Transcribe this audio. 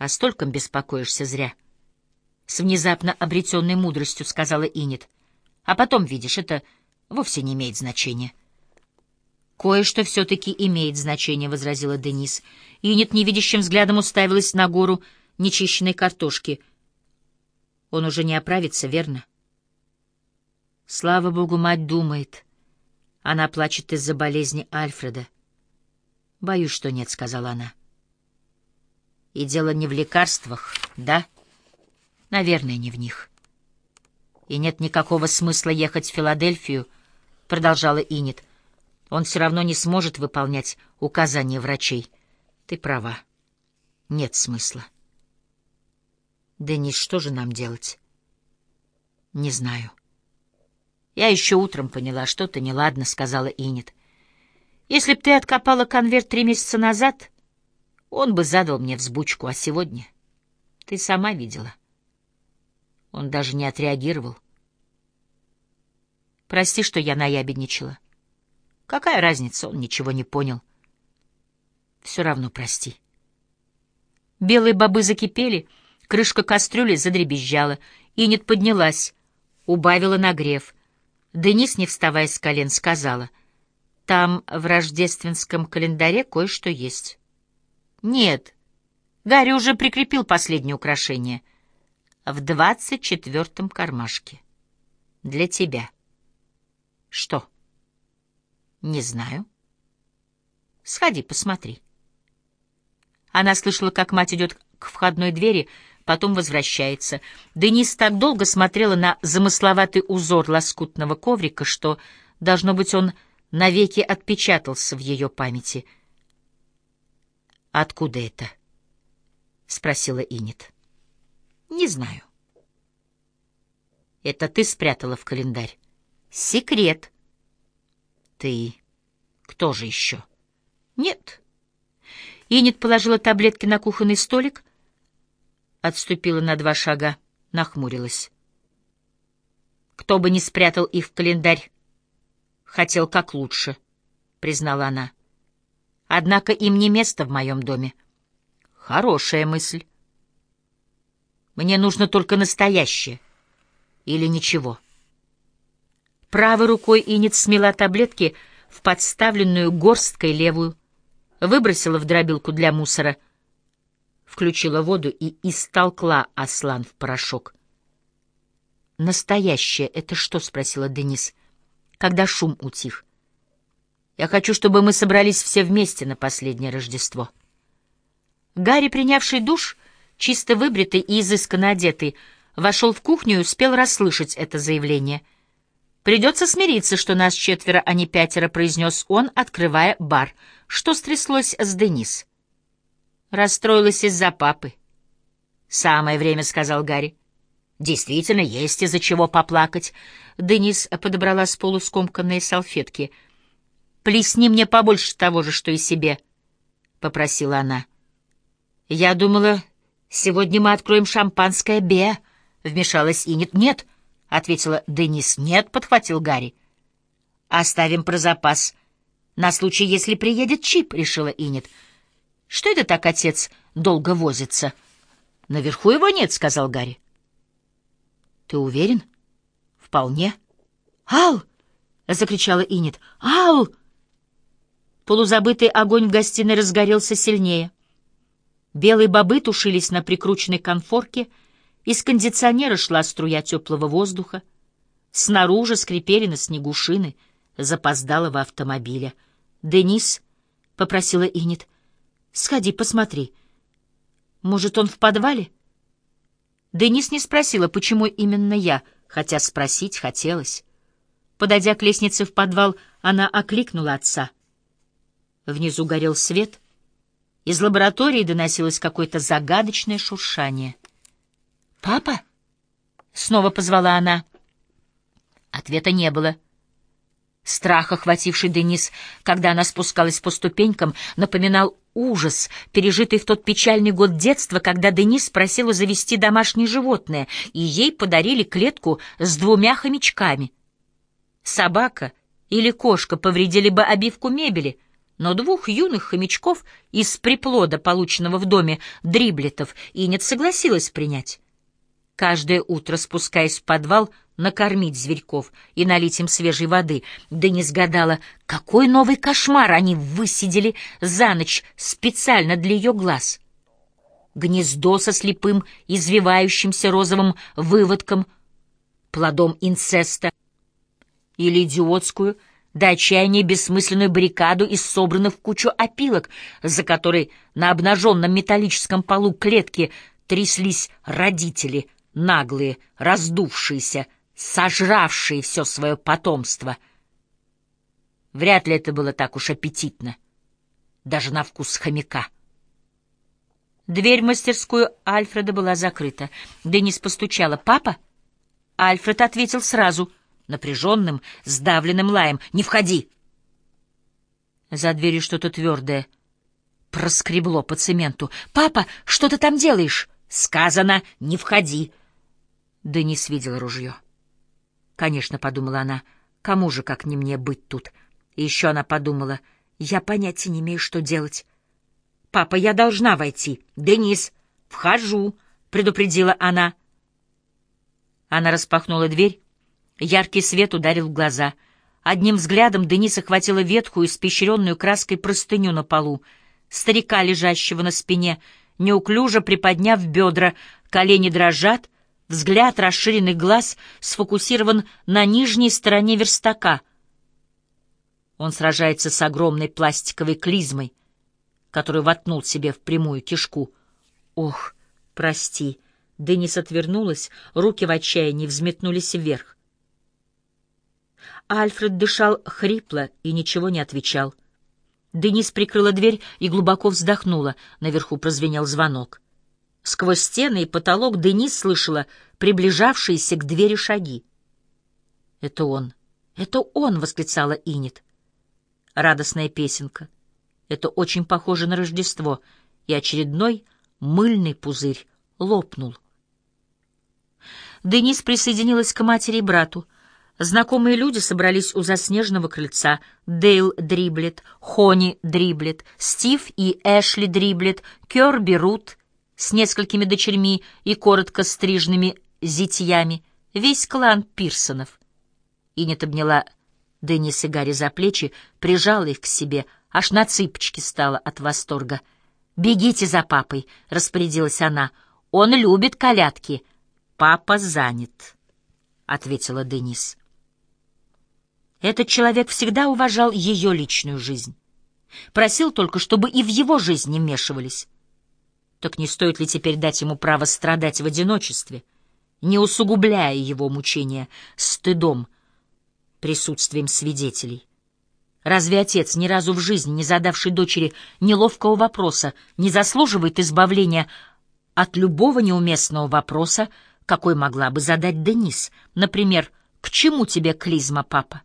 О стольком беспокоишься зря. С внезапно обретенной мудростью сказала Инет. А потом, видишь, это вовсе не имеет значения. «Кое-что все-таки имеет значение», — возразила Денис. Инет невидящим взглядом уставилась на гору нечищенной картошки. «Он уже не оправится, верно?» Слава богу, мать думает. Она плачет из-за болезни Альфреда. «Боюсь, что нет», — сказала она. «И дело не в лекарствах, да?» «Наверное, не в них». «И нет никакого смысла ехать в Филадельфию», — продолжала Инет. «Он все равно не сможет выполнять указания врачей. Ты права. Нет смысла». «Денис, что же нам делать?» «Не знаю». «Я еще утром поняла, что-то неладно», — сказала Инет. «Если б ты откопала конверт три месяца назад, он бы задал мне взбучку, а сегодня ты сама видела». Он даже не отреагировал. «Прости, что я наябедничала. Какая разница, он ничего не понял. Все равно прости». Белые бобы закипели, крышка кастрюли задребезжала, Инет поднялась, убавила нагрев — Денис, не вставая с колен, сказала, «Там в рождественском календаре кое-что есть». «Нет, Гарри уже прикрепил последнее украшение. В двадцать четвертом кармашке. Для тебя». «Что?» «Не знаю». «Сходи, посмотри». Она слышала, как мать идет к входной двери, потом возвращается. Денис так долго смотрела на замысловатый узор лоскутного коврика, что, должно быть, он навеки отпечатался в ее памяти. «Откуда это?» — спросила Инет. «Не знаю». «Это ты спрятала в календарь?» «Секрет». «Ты? Кто же еще?» «Нет». Инет положила таблетки на кухонный столик — отступила на два шага, нахмурилась. Кто бы ни спрятал их в календарь, хотел как лучше, признала она. Однако им не место в моем доме. Хорошая мысль. Мне нужно только настоящее. Или ничего. Правой рукой Инет смела таблетки в подставленную горсткой левую, выбросила в дробилку для мусора — включила воду и истолкла Аслан в порошок. «Настоящее — это что?» — спросила Денис, когда шум утих. «Я хочу, чтобы мы собрались все вместе на последнее Рождество». Гарри, принявший душ, чисто выбритый и изысканно одетый, вошел в кухню и успел расслышать это заявление. «Придется смириться, что нас четверо, а не пятеро», — произнес он, открывая бар. «Что стряслось с Денис?» Расстроилась из-за папы. «Самое время», — сказал Гарри. «Действительно, есть из-за чего поплакать». Денис подобрала с полу скомканные салфетки. «Плесни мне побольше того же, что и себе», — попросила она. «Я думала, сегодня мы откроем шампанское Бе», — вмешалась Инет. «Нет», — ответила Денис. «Нет», — подхватил Гарри. «Оставим про запас. На случай, если приедет Чип», — решила. «Инет». Что это так отец долго возится? Наверху его нет, сказал Гарри. Ты уверен? Вполне. Ал! закричала Инет. Ал! Полузабытый огонь в гостиной разгорелся сильнее. Белые бобы тушились на прикрученной конфорке, из кондиционера шла струя теплого воздуха. Снаружи скрипели на снегу шины запоздалого автомобиля. «Денис», — попросила Инет, — Сходи, посмотри. Может, он в подвале? Денис не спросила, почему именно я, хотя спросить хотелось. Подойдя к лестнице в подвал, она окликнула отца. Внизу горел свет. Из лаборатории доносилось какое-то загадочное шуршание. «Папа?» — снова позвала она. Ответа не было. Страх, охвативший Денис, когда она спускалась по ступенькам, напоминал ужас, пережитый в тот печальный год детства, когда Денис просила завести домашнее животное, и ей подарили клетку с двумя хомячками. Собака или кошка повредили бы обивку мебели, но двух юных хомячков из приплода, полученного в доме дриблетов, Инет согласилась принять. Каждое утро, спускаясь в подвал, накормить зверьков и налить им свежей воды. Денис гадала, какой новый кошмар они высидели за ночь специально для ее глаз. Гнездо со слепым, извивающимся розовым выводком, плодом инцеста, или идиотскую — до отчаяния бессмысленную баррикаду из собранных в кучу опилок, за которой на обнаженном металлическом полу клетки тряслись родители, наглые, раздувшиеся, сожравшие все свое потомство. Вряд ли это было так уж аппетитно, даже на вкус хомяка. Дверь в мастерскую Альфреда была закрыта. Денис постучала. «Папа?» Альфред ответил сразу — напряженным, сдавленным лаем. «Не входи!» За дверью что-то твердое проскребло по цементу. «Папа, что ты там делаешь?» «Сказано, не входи!» Денис видел ружье. «Конечно», — подумала она, — «кому же, как не мне, быть тут?» И еще она подумала, «Я понятия не имею, что делать». «Папа, я должна войти». «Денис, вхожу», — предупредила она. Она распахнула дверь Яркий свет ударил в глаза. Одним взглядом Дениса хватила ветхую, испещренную краской простыню на полу. Старика, лежащего на спине, неуклюже приподняв бедра, колени дрожат, взгляд расширенный глаз сфокусирован на нижней стороне верстака. Он сражается с огромной пластиковой клизмой, которую воткнул себе в прямую кишку. «Ох, прости!» Денис отвернулась, руки в отчаянии взметнулись вверх. Альфред дышал хрипло и ничего не отвечал. Денис прикрыла дверь и глубоко вздохнула. Наверху прозвенел звонок. Сквозь стены и потолок Денис слышала приближавшиеся к двери шаги. «Это он! Это он!» — восклицала Инет. Радостная песенка. Это очень похоже на Рождество, и очередной мыльный пузырь лопнул. Денис присоединилась к матери и брату — Знакомые люди собрались у заснеженного крыльца. Дейл Дриблет, Хони Дриблет, Стив и Эшли Дриблет, Кёрби Рут с несколькими дочерьми и коротко стрижными зятьями. Весь клан Пирсонов. Инет обняла Деннис и Гарри за плечи, прижала их к себе, аж на цыпочки стала от восторга. «Бегите за папой», — распорядилась она. «Он любит колядки». «Папа занят», — ответила Денис. Этот человек всегда уважал ее личную жизнь. Просил только, чтобы и в его жизнь не вмешивались. Так не стоит ли теперь дать ему право страдать в одиночестве, не усугубляя его мучения стыдом, присутствием свидетелей? Разве отец, ни разу в жизни не задавший дочери неловкого вопроса, не заслуживает избавления от любого неуместного вопроса, какой могла бы задать Денис? Например, «К чему тебе клизма, папа?»